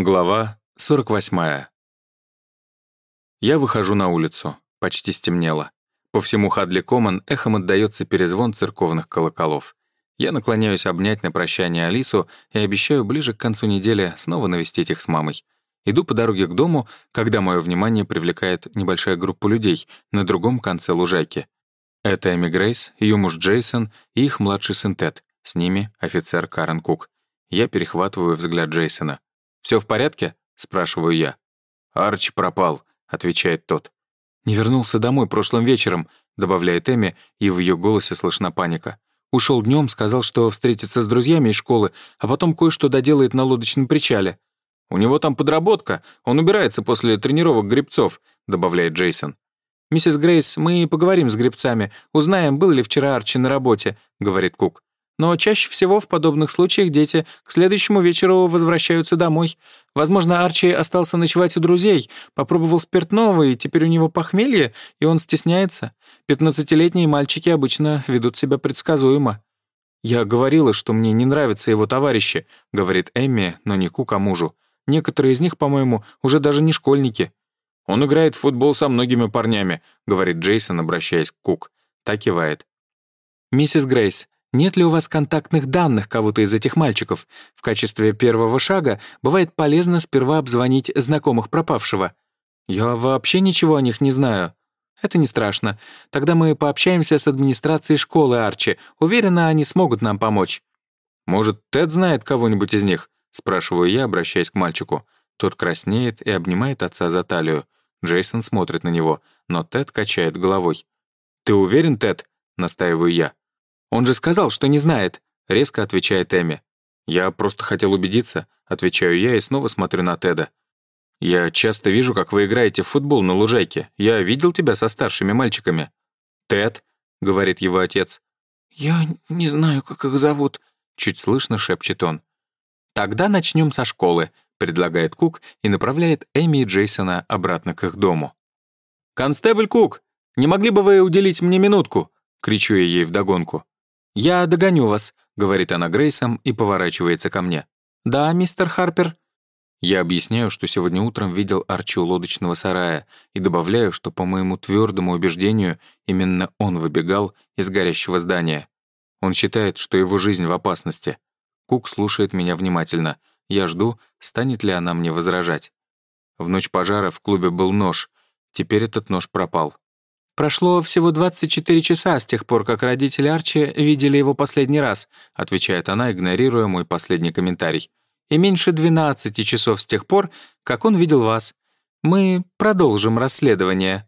Глава 48. Я выхожу на улицу. Почти стемнело. По всему Хадли Коман эхом отдаётся перезвон церковных колоколов. Я наклоняюсь обнять на прощание Алису и обещаю ближе к концу недели снова навестить их с мамой. Иду по дороге к дому, когда мое внимание привлекает небольшая группа людей на другом конце лужайки. Это Эми Грейс, ее муж Джейсон и их младший сын Тед. С ними офицер Карен Кук. Я перехватываю взгляд Джейсона. Все в порядке?» — спрашиваю я. «Арчи пропал», — отвечает тот. «Не вернулся домой прошлым вечером», — добавляет Эми, и в ее голосе слышна паника. Ушел днем, сказал, что встретится с друзьями из школы, а потом кое-что доделает на лодочном причале. «У него там подработка, он убирается после тренировок грибцов», — добавляет Джейсон. «Миссис Грейс, мы поговорим с грибцами, узнаем, был ли вчера Арчи на работе», — говорит Кук. Но чаще всего в подобных случаях дети к следующему вечеру возвращаются домой. Возможно, Арчи остался ночевать у друзей, попробовал спиртного, и теперь у него похмелье, и он стесняется. Пятнадцатилетние мальчики обычно ведут себя предсказуемо. «Я говорила, что мне не нравятся его товарищи», — говорит Эмми, но не Кук, а мужу. «Некоторые из них, по-моему, уже даже не школьники». «Он играет в футбол со многими парнями», — говорит Джейсон, обращаясь к Кук. Так кивает. «Миссис Грейс, нет ли у вас контактных данных кого-то из этих мальчиков? В качестве первого шага бывает полезно сперва обзвонить знакомых пропавшего. Я вообще ничего о них не знаю. Это не страшно. Тогда мы пообщаемся с администрацией школы Арчи. Уверена, они смогут нам помочь. Может, Тед знает кого-нибудь из них? Спрашиваю я, обращаясь к мальчику. Тот краснеет и обнимает отца за талию. Джейсон смотрит на него, но Тед качает головой. «Ты уверен, Тед?» — настаиваю я. «Он же сказал, что не знает», — резко отвечает Эми. «Я просто хотел убедиться», — отвечаю я и снова смотрю на Теда. «Я часто вижу, как вы играете в футбол на лужайке. Я видел тебя со старшими мальчиками». «Тед», — говорит его отец. «Я не знаю, как их зовут», — чуть слышно шепчет он. «Тогда начнем со школы», — предлагает Кук и направляет Эми и Джейсона обратно к их дому. «Констебль Кук, не могли бы вы уделить мне минутку?» — кричу я ей вдогонку. «Я догоню вас», — говорит она Грейсом и поворачивается ко мне. «Да, мистер Харпер?» Я объясняю, что сегодня утром видел Арчи у лодочного сарая, и добавляю, что, по моему твердому убеждению, именно он выбегал из горящего здания. Он считает, что его жизнь в опасности. Кук слушает меня внимательно. Я жду, станет ли она мне возражать. В ночь пожара в клубе был нож. Теперь этот нож пропал. «Прошло всего 24 часа с тех пор, как родители Арчи видели его последний раз», отвечает она, игнорируя мой последний комментарий. «И меньше 12 часов с тех пор, как он видел вас. Мы продолжим расследование».